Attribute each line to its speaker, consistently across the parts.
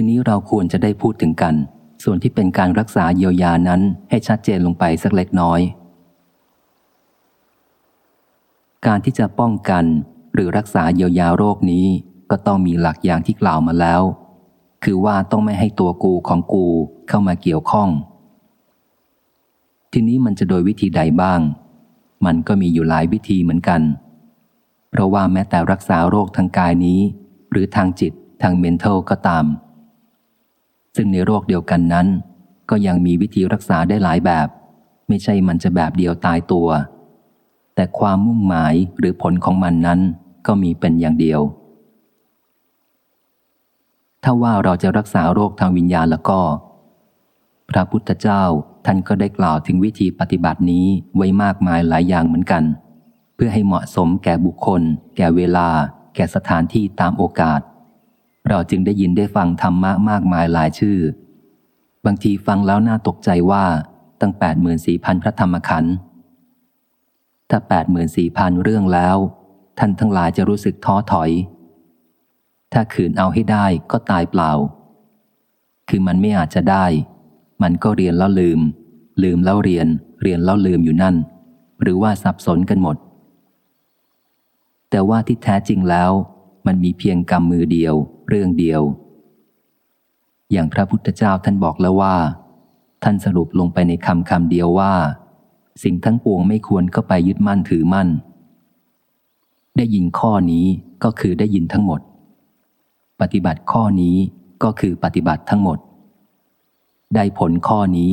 Speaker 1: ทีนี้เราควรจะได้พูดถึงกัน ส่วนที่เป็นการรักษาเยียวยานั้นให้ชัดเจนลงไปสักเล็กน้อย การที่จะป้องกันหรือรักษาเยียวยาโรคนี้ก็ต้องมีหลักอย่างที่กล่าวมาแล้ว คือว่าต้องไม่ให้ตัวกูของกูเข้ามาเกี่ยวข้อง ทีนี้มันจะโดยวิธีใดบ้าง มันก็มีอยู่หลายวิธีเหมือนกัน เพราะว่าแม้แต่รักษาโรคทางกายนี้ หรือทางจิตทางเมนเทลก็ตาม ซึ่งในโรคเดียวกันนั้น ก็ยังมีวิธีรักษาได้หลายแบบ ไม่ใช่มันจะแบบเดียวตายตัว แต่ความมุ่งหมายหรือผลของมันนั้นก็มีเป็นอย่างเดียว ถ้าว่าเราจะรักษาโรคทางวิญญาณแล้วก็ พระพุทธเจ้าท่านก็ได้กล่าวถึงวิธีปฏิบัตินี้ไว้มากมายหลายอย่างเหมือนกัน เพื่อให้เหมาะสมแก่บุคคล แก่เวลา แก่สถานที่ตามโอกาส เราจึงได้ยินได้ฟังธรรมะมากมายหลายชื่อ บางทีฟังแล้วน่าตกใจว่าตั้งแปดหมื่นสี่พันพระธรรมขันธ์ถ้าแปดหมื่นสี่พันเรื่องแล้ว ท่านทั้งหลายจะรู้สึกท้อถอย ถ้าขืนเอาให้ได้ก็ตายเปล่า คือมันไม่อาจจะได้ มันก็เรียนแล้วลืม ลืมแล้วเรียน เรียนแล้วลืมอยู่นั่น หรือว่าสับสนกันหมด แต่ว่าที่แท้จริงแล้ว มันมีเพียงกรรมมือเดียว เรื่องเดียว อย่างพระพุทธเจ้าท่านบอกแล้วว่า ท่านสรุปลงไปในคำคำเดียวว่า สิ่งทั้งปวงไม่ควรเข้าไปยึดมั่นถือมั่น ได้ยินข้อนี้ก็คือได้ยินทั้งหมด ปฏิบัติข้อนี้ก็คือปฏิบัติทั้งหมด ได้ผลข้อนี้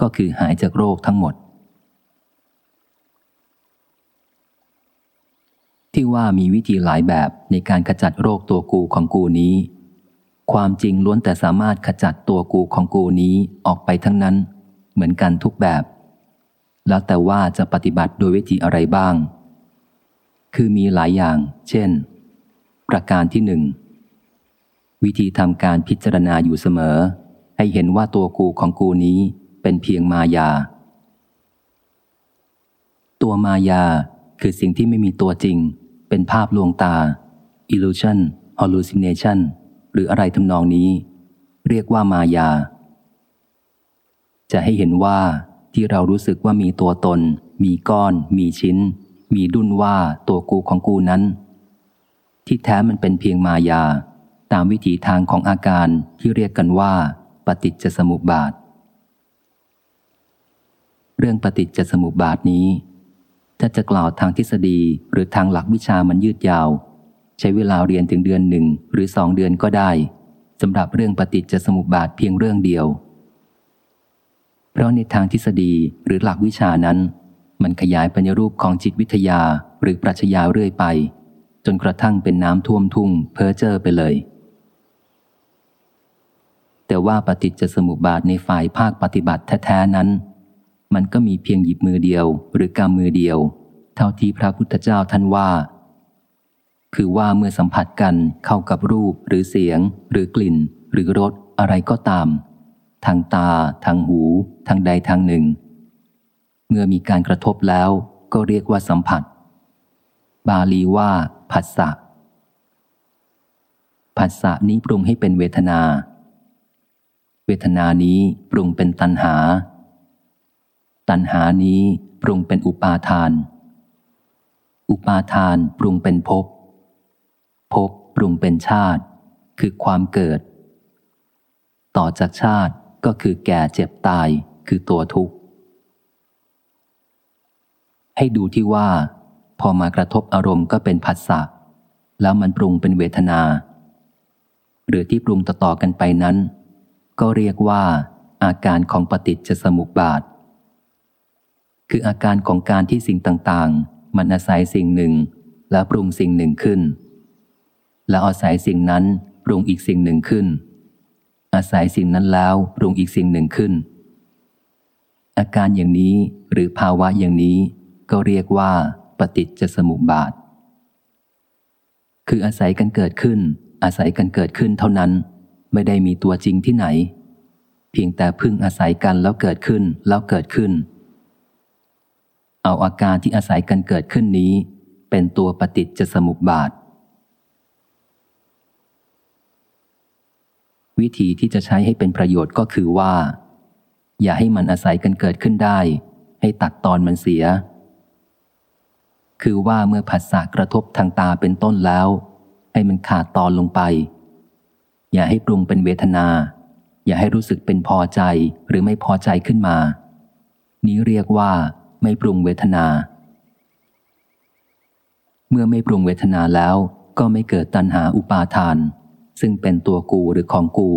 Speaker 1: ก็คือหายจากโรคทั้งหมด ที่ว่ามีวิธีหลายแบบในการขจัดโรคตัวกูของกูนี้ ความจริงล้วนแต่สามารถขจัดตัวกูของกูนี้ออกไปทั้งนั้น เหมือนกันทุกแบบ แล้วแต่ว่าจะปฏิบัติโดยวิธีอะไรบ้าง คือมีหลายอย่าง เช่น ประการที่หนึ่งวิธีทำการพิจารณาอยู่เสมอ ให้เห็นว่าตัวกูของกูนี้เป็นเพียงมายา ตัวมายาคือสิ่งที่ไม่มีตัวจริง เป็นภาพลวงตา illusion hallucination หรืออะไรทำนองนี้ เรียกว่ามายา จะให้เห็นว่าที่เรารู้สึกว่ามีตัวตน มีก้อน มีชิ้น มีดุนว่าตัวกูของกูนั้น ที่แท้มันเป็นเพียงมายา ตามวิถีทางของอาการที่เรียกกันว่า ปฏิจจสมุปบาท เรื่องปฏิจจสมุปบาทนี้ ถ้าจะกล่าวทางทฤษฎีหรือทางหลักวิชามันยืดยาว ใช้เวลาเรียนถึงเดือนหนึ่งหรือสองเดือนก็ได้สำหรับเรื่องปฏิจจสมุปบาทเพียงเรื่องเดียว เพราะในทางทฤษฎีหรือหลักวิชานั้น มันขยายปัญญรูปของจิตวิทยาหรือปรัชญาเรื่อยไป จนกระทั่งเป็นน้ำท่วมทุ่งเพ้อเจ้อไปเลย แต่ว่าปฏิจจสมุปบาทในฝ่ายภาคปฏิบัติแท้ๆนั้น มันก็มีเพียงหยิบมือเดียว หรือกำมือเดียว เท่าที่พระพุทธเจ้าท่านว่า คือว่าเมื่อสัมผัสกันเข้ากับรูปหรือเสียง หรือกลิ่น หรือรสอะไรก็ตาม ทางตา ทางหู ทางใดทางหนึ่ง เมื่อมีการกระทบแล้วก็เรียกว่าสัมผัส บาลีว่า ผัสสะผัสสะนี้ปรุงให้เป็นเวทนา เวทนานี้ปรุงเป็นตัณหา ตัณหานี้ปรุงเป็นอุปาทาน อุปาทานปรุงเป็นภพ ภพปรุงเป็นชาติ คือความเกิด ต่อจากชาติก็คือแก่เจ็บตายคือตัวทุกข์ ให้ดูที่ว่า พอมากระทบอารมณ์ก็เป็นผัสสะแล้วมันปรุงเป็นเวทนา หรือที่ปรุงต่อๆกันไปนั้น ก็เรียกว่าอาการของปฏิจจสมุปบาท คืออาการของการที่สิ่งต่างๆ มันอาศัยสิ่งหนึ่ง แล้วปรุงสิ่งหนึ่งขึ้น แล้วอาศัยสิ่งนั้นปรุงอีกสิ่งหนึ่งขึ้น อาศัยสิ่งนั้นแล้วปรุงอีกสิ่งหนึ่งขึ้น อาการอย่างนี้หรือภาวะอย่างนี้ก็เรียกว่า ปฏิจจสมุปบาท คืออาศัยกันเกิดขึ้น อาศัยกันเกิดขึ้นเท่านั้น ไม่ได้มีตัวจริงที่ไหน เพียงแต่พึ่งอาศัยกันแล้วเกิดขึ้นแล้วเกิดขึ้น เอาอาการที่อาศัยกันเกิดขึ้นนี้ เป็นตัวปฏิจจสมุปบาท วิธีที่จะใช้ให้เป็นประโยชน์ก็คือว่า อย่าให้มันอาศัยกันเกิดขึ้นได้ ให้ตัดตอนมันเสีย คือว่าเมื่อผัสสะกระทบทางตาเป็นต้นแล้ว ให้มันขาดตอนลงไป อย่าให้ปรุงเป็นเวทนา อย่าให้รู้สึกเป็นพอใจหรือไม่พอใจขึ้นมา นี้เรียกว่า ไม่ปรุงเวทนา เมื่อไม่ปรุงเวทนาแล้วก็ไม่เกิดตัณหาอุปาทาน ซึ่งเป็นตัวกูหรือของกู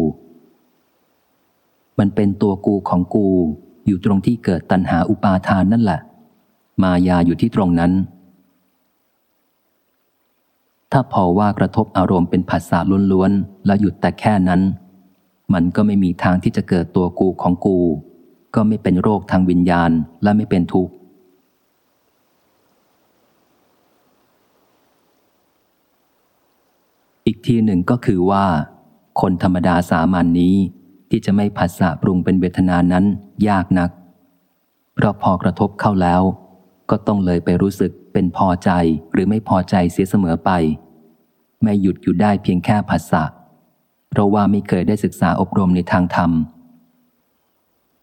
Speaker 1: มันเป็นตัวกูของกู อยู่ตรงที่เกิดตัณหาอุปาทานนั่นแหละ มายาอยู่ที่ตรงนั้น ถ้าพอว่ากระทบอารมณ์เป็นภาษาล้วนๆแล้วหยุดแต่แค่นั้น มันก็ไม่มีทางที่จะเกิดตัวกูของกู ก็ไม่เป็นโรคทางวิญญาณและไม่เป็นทุกข์ อีกทีหนึ่งก็คือว่า คนธรรมดาสามัญนนี้ที่จะไม่ผัสสะปรุงเป็นเวทนานั้นยากนัก เพราะพอกระทบเข้าแล้ว ก็ต้องเลยไปรู้สึกเป็นพอใจหรือไม่พอใจเสียเสมอไป ไม่หยุดอยู่ได้เพียงแค่ผัสสะเพราะว่าไม่เคยได้ศึกษาอบรมในทางธรรม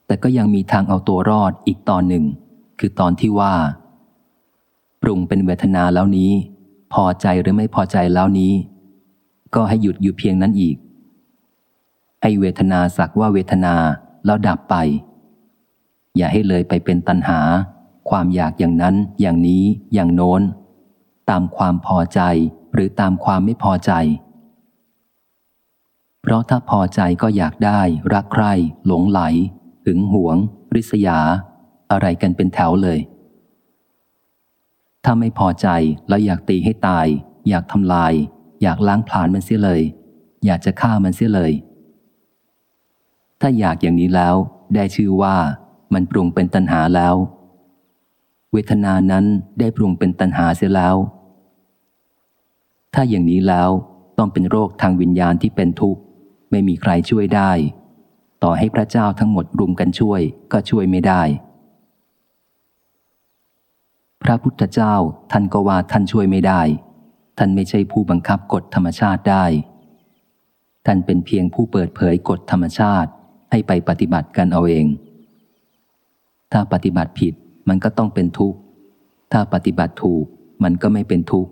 Speaker 1: แต่ก็ยังมีทางเอาตัวรอดอีกตอนหนึ่ง คือตอนที่ว่า ปรุงเป็นเวทนาแล้วนี้ พอใจหรือไม่พอใจแล้วนี้ ก็ให้หยุดอยู่เพียงนั้นอีก ให้เวทนาสักว่าเวทนาแล้วดับไป อย่าให้เลยไปเป็นตัณหา ความอยากอย่างนั้น อย่างนี้ อย่างโน้น ตามความพอใจหรือตามความไม่พอใจ เพราะถ้าพอใจก็อยากได้ รักใคร่หลงไหล หึงหวง ริษยา อะไรกันเป็นแถวเลย ถ้าไม่พอใจแล้วอยากตีให้ตาย อยากทำลาย อยากล้างผลาญมันเสียเลย อยากจะฆ่ามันเสียเลย ถ้าอยากอย่างนี้แล้วได้ชื่อว่ามันปรุงเป็นตัณหาแล้ว เวทนานั้นได้ปรุงเป็นตัณหาเสียแล้ว ถ้าอย่างนี้แล้วต้องเป็นโรคทางวิญญาณที่เป็นทุกข์ ไม่มีใครช่วยได้ ต่อให้พระเจ้าทั้งหมดรุมกันช่วยก็ช่วยไม่ได้ พระพุทธเจ้าท่านก็ว่าท่านช่วยไม่ได้ ท่านไม่ใช่ผู้บังคับกฎธรรมชาติได้ ท่านเป็นเพียงผู้เปิดเผยกฎธรรมชาติให้ไปปฏิบัติกันเอาเอง ถ้าปฏิบัติผิดมันก็ต้องเป็นทุกข์ ถ้าปฏิบัติถูกมันก็ไม่เป็นทุกข์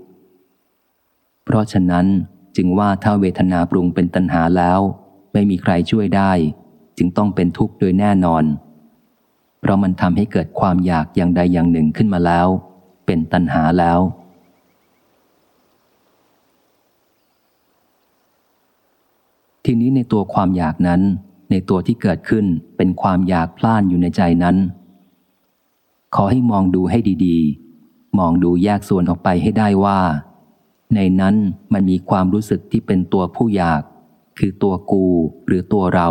Speaker 1: เพราะฉะนั้นจึงว่าถ้าเวทนาปรุงเป็นตัณหาแล้ว ไม่มีใครช่วยได้ จึงต้องเป็นทุกข์โดยแน่นอน เพราะมันทำให้เกิดความอยากอย่างใดอย่างหนึ่งขึ้นมาแล้ว เป็นตัณหาแล้ว ทีนี้ในตัวความอยากนั้น ในตัวที่เกิดขึ้นเป็นความอยากพล่านอยู่ในใจนั้น ขอให้มองดูให้ดีๆ มองดูแยกส่วนออกไปให้ได้ว่า ในนั้นมันมีความรู้สึกที่เป็นตัวผู้อยากคือตัวกูหรือตัวเรา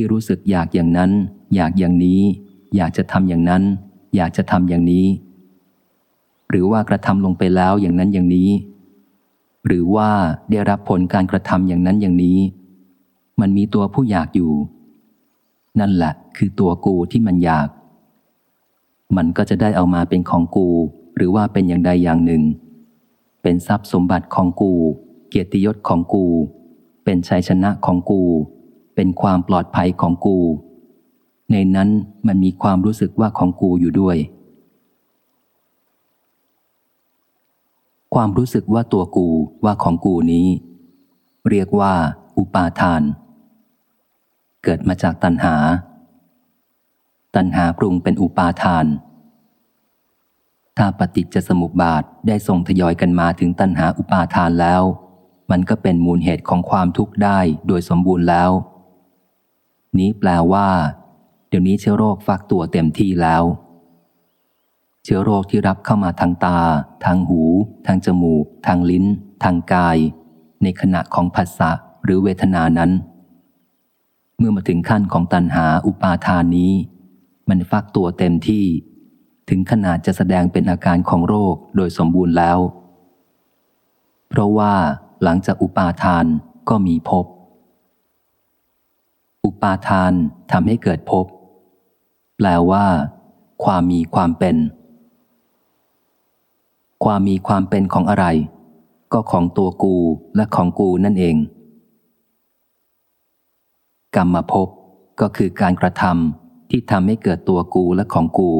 Speaker 1: ที่รู้สึกอยากอย่างนั้น อยากอย่างนี้ อยากจะทำอย่างนั้น อยากจะทำอย่างนี้ หรือว่ากระทำลงไปแล้วอย่างนั้นอย่างนี้ หรือว่าได้รับผลการกระทำอย่างนั้นอย่างนี้ มันมีตัวผู้อยากอยู่ นั่นแหละคือตัวกูที่มันอยาก มันก็จะได้เอามาเป็นของกู หรือว่าเป็นอย่างใดอย่างหนึ่ง เป็นทรัพย์สมบัติของกู เกียรติยศของกู เป็นชัยชนะของกู เป็นความปลอดภัยของกู ในนั้นมันมีความรู้สึกว่าของกูอยู่ด้วย ความรู้สึกว่าตัวกูว่าของกูนี้ เรียกว่า อุปาทาน เกิดมาจากตัณหา ตัณหาปรุงเป็นอุปาทาน ถ้าปฏิจจสมุปบาทได้ทรงทยอยกันมาถึงตัณหาอุปาทานแล้วมันก็เป็นมูลเหตุของความทุกข์ได้โดยสมบูรณ์แล้ว นี้แปลว่า เดี๋ยวนี้เชื้อโรคฟักตัวเต็มที่แล้ว เชื้อโรคที่รับเข้ามาทางตา ทางหู ทางจมูก ทางลิ้น ทางกาย ในขณะของผัสสะหรือเวทนานั้น เมื่อมาถึงขั้นของตัณหาอุปาทานนี้ มันฟักตัวเต็มที่ ถึงขนาดจะแสดงเป็นอาการของโรคโดยสมบูรณ์แล้ว เพราะว่าหลังจากอุปาทานก็มีภพ ปาทานทำให้เกิดภพแปลว่า ความมีความเป็น ความมีความเป็นของอะไร ก็ของตัวกูและของกูนั่นเอง กรรมมาพบก็คือการกระทำที่ทำให้เกิดตัวกูและของกู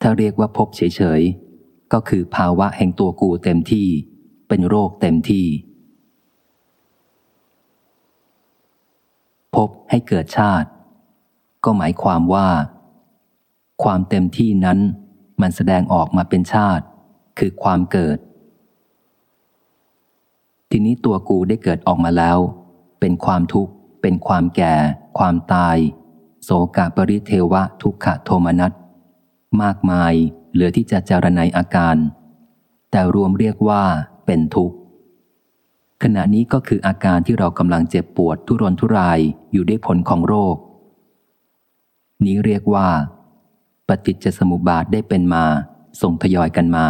Speaker 1: ถ้าเรียกว่าพบเฉยๆก็คือภาวะแห่งตัวกูเต็มที่ เป็นโรคเต็มที่ พ บให้เกิดชาติ ก็หมายความว่า ความเต็มที่นั้นมันแสดงออกมาเป็นชาติ คือความเกิด ทีนี้ตัวกูได้เกิดออกมาแล้ว เป็นความทุกข์ เป็นความแก่ ความตาย โสกาปริเทวะทุกขโทมนัสมากมายเหลือที่จะเจรณัยอาการ แต่รวมเรียกว่าเป็นทุกข์ ขณะนี้ก็คืออาการที่เรากำลังเจ็บปวดทุรนทุรายอยู่ด้วยผลของโรค นี้เรียกว่า ปฏิจจสมุปบาทได้เป็นมา ส่งทยอยกันมา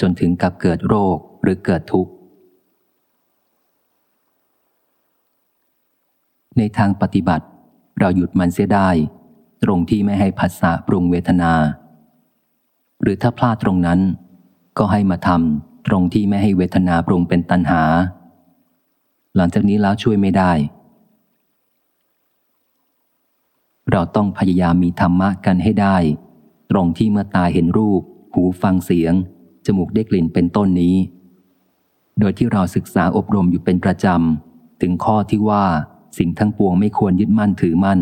Speaker 1: จนถึงกับเกิดโรคหรือเกิดทุกข์ ในทางปฏิบัติ เราหยุดมันเสียได้ ตรงที่ไม่ให้ผัสสะปรุงเวทนา หรือถ้าพลาดตรงนั้น ก็ให้มาทำตรงที่ไม่ให้เวทนาปรุงเป็นตัณหา หลังจากนี้แล้วช่วยไม่ได้ เราต้องพยายามมีธรรมะกันให้ได้ ตรงที่เมื่อตาเห็นรูป หูฟังเสียง จมูกได้กลิ่นเป็นต้นนี้ โดยที่เราศึกษาอบรมอยู่เป็นประจำ ถึงข้อที่ว่าสิ่งทั้งปวงไม่ควรยึดมั่นถือมั่น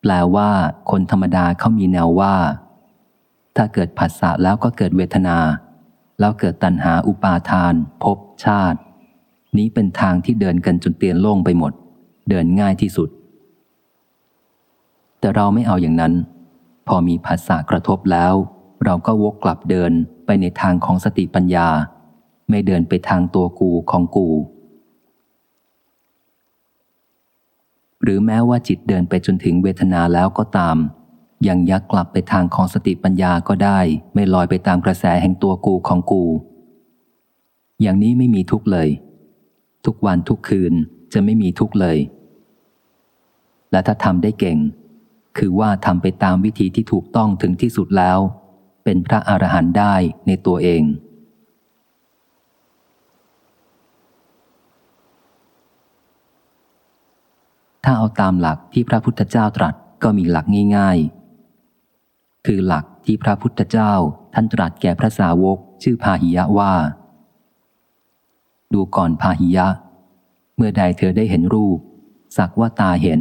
Speaker 1: แปลว่าคนธรรมดาเขามีแนวว่า ถ้าเกิดผัสสะแล้วก็เกิดเวทนา แล้วเกิดตัณหาอุปาทานภพชาติ นี้เป็นทางที่เดินกันจนเตียนโล่งไปหมด เดินง่ายที่สุด แต่เราไม่เอาอย่างนั้น พอมีภาษากระทบแล้ว เราก็วกกลับเดินไปในทางของสติปัญญา ไม่เดินไปทางตัวกูของกู หรือแม้ว่าจิตเดินไปจนถึงเวทนาแล้วก็ตาม ยังยักกลับไปทางของสติปัญญาก็ได้ ไม่ลอยไปตามกระแสแห่งตัวกูของกู อย่างนี้ไม่มีทุกเลย ทุกวันทุกคืนจะไม่มีทุกเลย และถ้าทำได้เก่ง คือว่าทำไปตามวิธีที่ถูกต้องถึงที่สุดแล้ว เป็นพระอรหันต์ได้ในตัวเองถ้าเอาตามหลักที่พระพุทธเจ้าตรัสก็มีหลักง่ายๆ คือหลักที่พระพุทธเจ้าท่านตรัสแก่พระสาวกชื่อพาหิยะว่า ดูก่อนพาหิยะ เมื่อใดเธอได้เห็นรูป สักว่าตาเห็น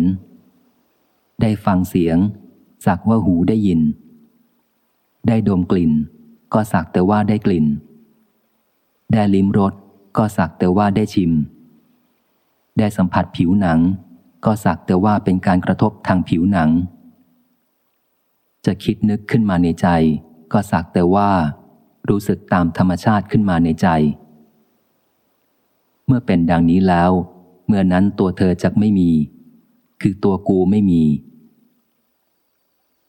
Speaker 1: ได้ฟังเสียง สักว่าหูได้ยิน ได้ดมกลิ่น ก็สักแต่ว่าได้กลิ่น ได้ลิ้มรสก็สักแต่ว่าได้ชิม ได้สัมผัสผิวหนัง ก็สักแต่ว่าเป็นการกระทบทางผิวหนัง จะคิดนึกขึ้นมาในใจ ก็สักแต่ว่า รู้สึกตามธรรมชาติขึ้นมาในใจ เมื่อเป็นดังนี้แล้ว เมื่อนั้นตัวเธอจะไม่มี คือตัวกูไม่มี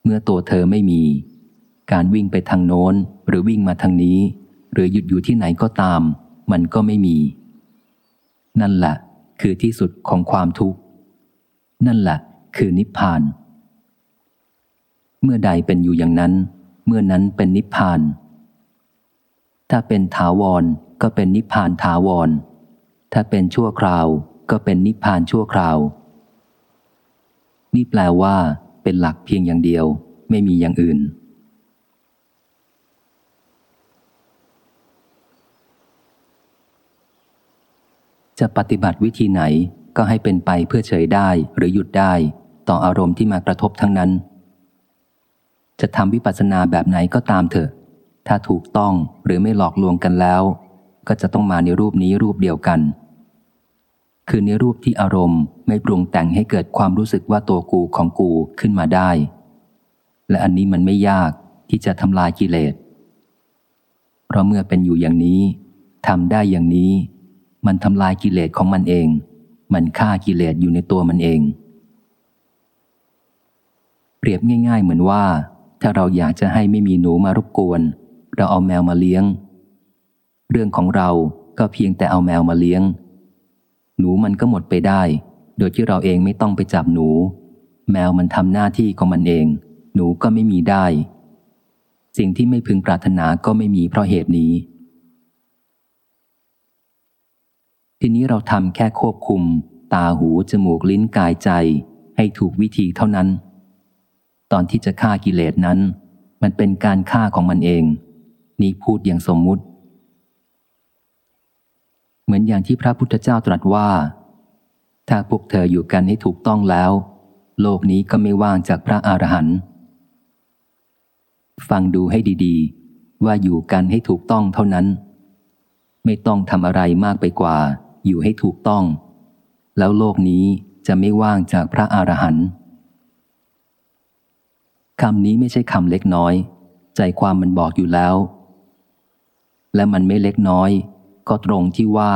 Speaker 1: เมื่อตัวเธอไม่มี การวิ่งไปทางโน้นหรือวิ่งมาทางนี้ หรือหยุดอยู่ที่ไหนก็ตาม มันก็ไม่มี นั่นแหละคือที่สุดของความทุกข์ นั่นแหละคือนิพพาน เมื่อใดเป็นอยู่อย่างนั้น เมื่อนั้นเป็นนิพพาน ถ้าเป็นถาวรก็เป็นนิพพานถาวร ถ้าเป็นชั่วคราวก็เป็นนิพพานชั่วคราว นี่แปลว่า เป็นหลักเพียงอย่างเดียว ไม่มีอย่างอื่น จะปฏิบัติวิธีไหนก็ให้เป็นไปเพื่อเฉยได้หรือหยุดได้ ต่ออารมณ์ที่มากระทบทั้งนั้น จะทำวิปัสสนาแบบไหนก็ตามเถอะ ถ้าถูกต้องหรือไม่หลอกลวงกันแล้ว ก็จะต้องมาในรูปนี้รูปเดียวกัน คือในรูปที่อารมณ์ไม่ปรุงแต่งให้เกิดความรู้สึกว่าตัวกูของกูขึ้นมาได้ และอันนี้มันไม่ยากที่จะทำลายกิเลส เพราะเมื่อเป็นอยู่อย่างนี้ทำได้อย่างนี้ มันทำลายกิเลสของมันเอง มันฆ่ากิเลสอยู่ในตัวมันเอง เปรียบง่าย ๆ เหมือนว่า ถ้าเราอยากจะให้ไม่มีหนูมารบกวน เราเอาแมวมาเลี้ยง เรื่องของเราก็เพียงแต่เอาแมวมาเลี้ยง หนูมันก็หมดไปได้ โดยที่เราเองไม่ต้องไปจับหนู แมวมันทำหน้าที่ของมันเอง หนูก็ไม่มีได้ สิ่งที่ไม่พึงปรารถนาก็ไม่มีเพราะเหตุนี้ ทีนี้เราทำแค่ควบคุม ตาหูจมูกลิ้นกายใจ ให้ถูกวิธีเท่านั้น ตอนที่จะฆ่ากิเลสนั้น มันเป็นการฆ่าของมันเอง นี่พูดอย่างสมมุติ เหมือนอย่างที่พระพุทธเจ้าตรัสว่า ถ้าพวกเธออยู่กันให้ถูกต้องแล้ว โลกนี้ก็ไม่ว่างจากพระอรหันต์ฟังดูให้ดีๆ ว่าอยู่กันให้ถูกต้องเท่านั้น ไม่ต้องทำอะไรมากไปกว่า อยู่ให้ถูกต้อง แล้วโลกนี้จะไม่ว่างจากพระอรหันต์ คำนี้ไม่ใช่คำเล็กน้อย ใจความมันบอกอยู่แล้ว และมันไม่เล็กน้อย ก็ตรงที่ว่า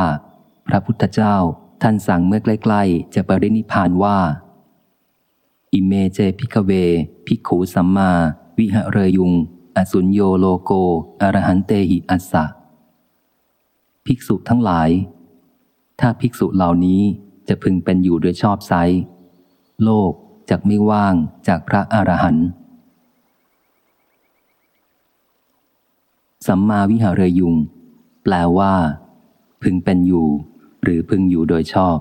Speaker 1: พระพุทธเจ้าท่านสั่งเมื่อใกล้ ๆ จะปรินิพานว่า อิเมเจพิกเว พิกขูสัมมา วิหะเรยุง อสุญโยโลโก อรหันเตหิอัสสะ ภิกษุทั้งหลาย ถ้าภิกษุเหล่านี้จะพึงเป็นอยู่โดยชอบไซโลกจะไม่ว่างจากพระอรหันต์ สัมมาวิหารยุง แปลว่า พึงเป็นอยู่ หรือพึงอยู่โดยชอบ